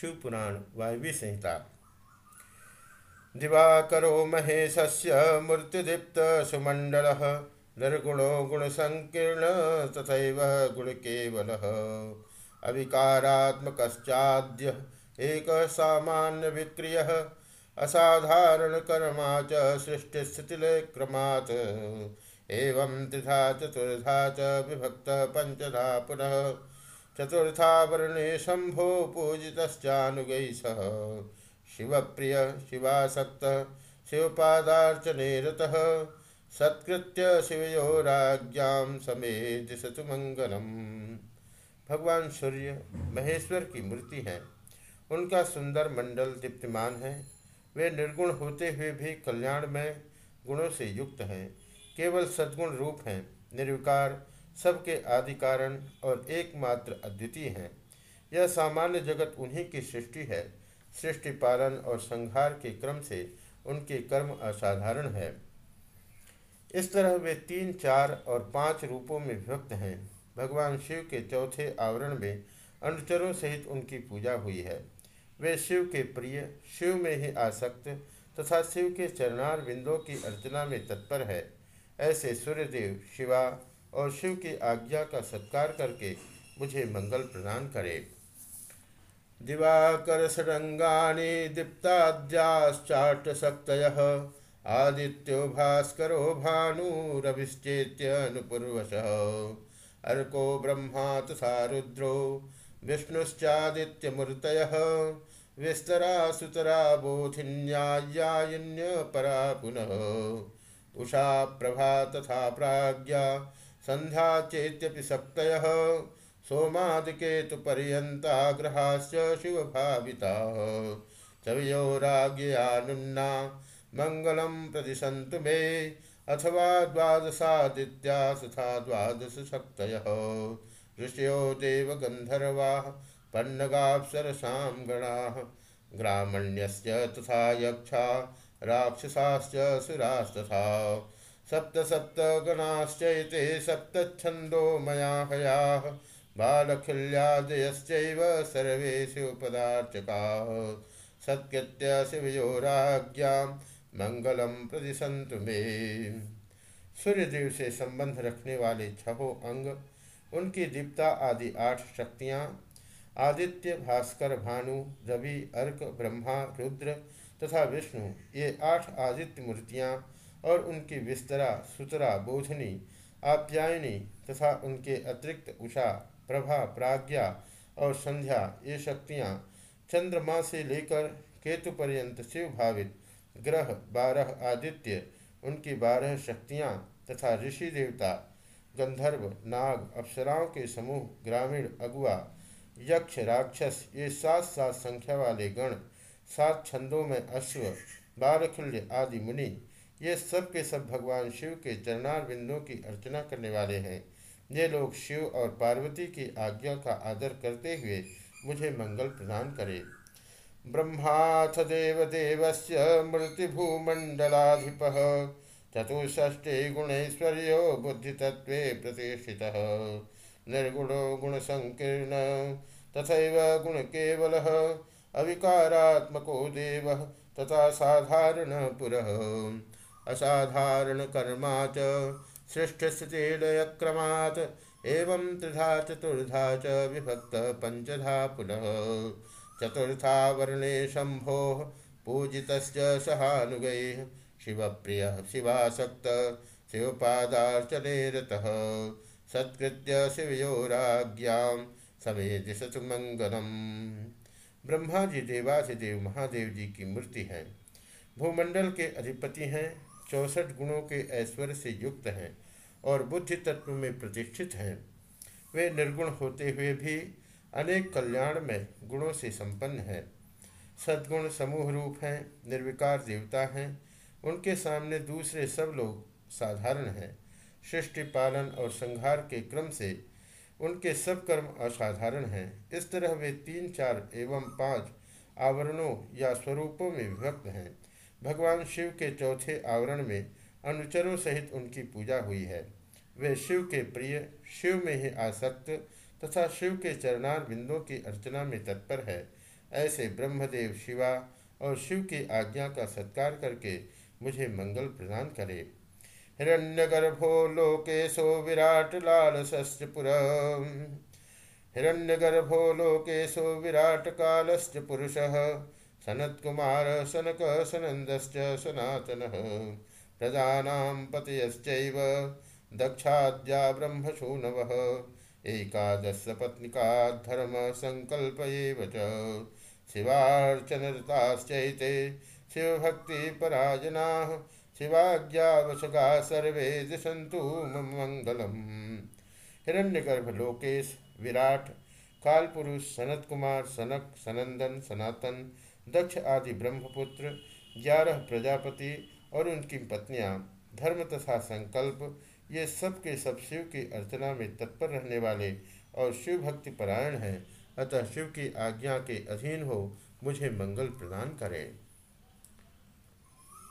शिव पुराण वायवी संहिता। दिवाकरो महेशस्य मूर्तिदीप्त सुमंडल निर्गुणो गुणसंकीर्ण तथैव गुणकेवलः। अविकारात्मकश्चाद्य एक सामान्य विक्रिय असाधारण कर्मा च सृष्टिस्थितिक्रमात् एवं त्रिधा चतुर्धा च विभक्त पंचधा पुनः चतुर्था वर्णे शंभो पूजितश्चानुगैः सह। शिवप्रिय, शिवासक्त, शिवपादार्चने रतः सत्कृत्य शिवयोराज्ञां समेत दिशतु मंगलम भगवान सूर्य महेश्वर की मूर्ति है। उनका सुंदर मंडल दीप्तिमान है। वे निर्गुण होते हुए भी कल्याण में गुणों से युक्त हैं। केवल सद्गुण रूप हैं। निर्विकार सबके आदि कारण और एकमात्र अद्वितीय हैं। यह सामान्य जगत उन्हीं की सृष्टि है। सृष्टि पालन और संहार के क्रम से उनके कर्म असाधारण है। इस तरह वे तीन, चार और पाँच रूपों में विभक्त हैं। भगवान शिव के चौथे आवरण में अनुचरों सहित उनकी पूजा हुई है। वे शिव के प्रिय, शिव में ही आसक्त तथा शिव के चरणार बिंदों की अर्चना में तत्पर है। ऐसे सूर्यदेव, शिवा और शिव की आज्ञा का सत्कार करके मुझे मंगल प्रदान करे। दिवाकर सरंगानी दीप्ताद्याश्चाट शक्त आदित्यो भास्करो भानुरभिश्चेत्यनुपूर्वश अर्को ब्रह्मा तथा रुद्रो विष्णुश्चादित्यमूर्तयः, विस्तरा सुतरा बोधिन्याय्यायिन्य परा पुनः। उषा प्रभा तथा प्राज्ञा संध्या चेत्यपि शक्तयः सोमादिकेतुपर्यन्ता ग्रहाश्च शिवभाविताः। चवयोराज्ञयानुन्ना मङ्गलं प्रदिशन्तु मे अथवा द्वादशादित्या तथा द्वादशशक्तयः ऋषयो देवगन्धर्वाः पन्नगाप्सरसां गणाः ग्रामण्यस्य तथा यक्षा, राक्षसाश्च सुरास्तथा। सप्त सप्त गणाश्चैते सप्तछन्दो मया हयाः बालखिल्यादयश्चैव सर्वे शिवपदार्चकाः सत्कृत्य शिवयोराज्ञां मंगलम प्रदिशंतु मे। सूर्यदेव से संबंध रखने वाले छहों अंग, उनकी दीप्ता आदि आठ शक्तियाँ, आदित्य, भास्कर, भानु, रवि, अर्क, ब्रह्मा, रुद्र तथा विष्णु, ये आठ आदित्य मूर्तियाँ और उनकी विस्तरा सुतरा बोधनी आप्यायनी तथा उनके अतिरिक्त उषा, प्रभा, प्राज्ञा और संध्या, ये शक्तियाँ चंद्रमा से लेकर केतु पर्यंत शिव भावित ग्रह, बारह आदित्य, उनकी बारह शक्तियाँ तथा ऋषि देवता, गंधर्व, नाग, अप्सराओं के समूह, ग्रामीण, अगुआ, यक्ष, राक्षस, ये सात सात संख्या वाले गण, सात छंदों में अश्व बारखुल्य आदि मुनि ये सब के सब भगवान शिव के चरणार बिंदों की अर्चना करने वाले हैं। ये लोग शिव और पार्वती की आज्ञा का आदर करते हुए मुझे मंगल प्रदान करें। ब्रह्माथ देवदेवस्य मृतिभूमण्डलाधिपः चतुष्षष्टे गुणैश्वर्यो बुद्धितत्त्वे प्रतिष्ठितः। निर्गुणो तथा गुण गुणकेवलः, अविकारात्मको देव तथा साधारणपुरः असाधारणकर्मा च एवं त्रिधा चतुर्धा च विभक्त पंचधा पुनः। चतुर्था वर्णे शंभो पूजित सहानुगैः, शिवप्रिय शिवासक्त, शिवपादार्चने रतः। सत्कृत्य शिवयोराज्ञां समे दिशतु मंगलम ब्रह्मा जी देवाधिदेव महादेव जी की मूर्ति है। भूमंडल के अधिपति हैं। चौसठ गुणों के ऐश्वर्य से युक्त हैं और बुद्धि तत्व में प्रतिष्ठित हैं। वे निर्गुण होते हुए भी अनेक कल्याण में गुणों से संपन्न हैं। सद्गुण समूह रूप हैं, निर्विकार देवता हैं, उनके सामने दूसरे सब लोग साधारण हैं। सृष्टि, पालन और संहार के क्रम से उनके सब कर्म असाधारण हैं। इस तरह वे तीन, चार एवं पाँच आवरणों या स्वरूपों में विभक्त हैं। भगवान शिव के चौथे आवरण में अनुचरों सहित उनकी पूजा हुई है। वे शिव के प्रिय, शिव में ही आसक्त तथा शिव के चरणार बिंदों की अर्चना में तत्पर है। ऐसे ब्रह्मदेव शिवा और शिव की आज्ञा का सत्कार करके मुझे मंगल प्रदान करे। हिरण्यगर्भो लोकेशो विराट लाल लालसश्च हिरण्यगर्भो लोकेशो विराट कालश्च पुरुषः सनत्कुमार सनक सनन्दश्च सनातनः प्रजानां पतयश्चैव दक्षाद्या ब्रह्मसूनवः एकादशपत्निका धर्मसङ्कल्प एव च शिवार्चनरताश्चैते शिवभक्तिपरायणाः शिवाज्ञावशगा सर्वे दिशंतु हिरण्यगर्भ लोकेश विराट, कालपुरुष सनत कुमार सनक सनंदन सनातन दक्ष आदि ब्रह्मपुत्र, ग्यारह प्रजापति और उनकी पत्नियाँ, धर्म तथा संकल्प, ये सब के सब शिव की अर्चना में तत्पर रहने वाले और शिव भक्ति परायण हैं। अतः शिव की आज्ञा के अधीन हो मुझे मंगल प्रदान करें।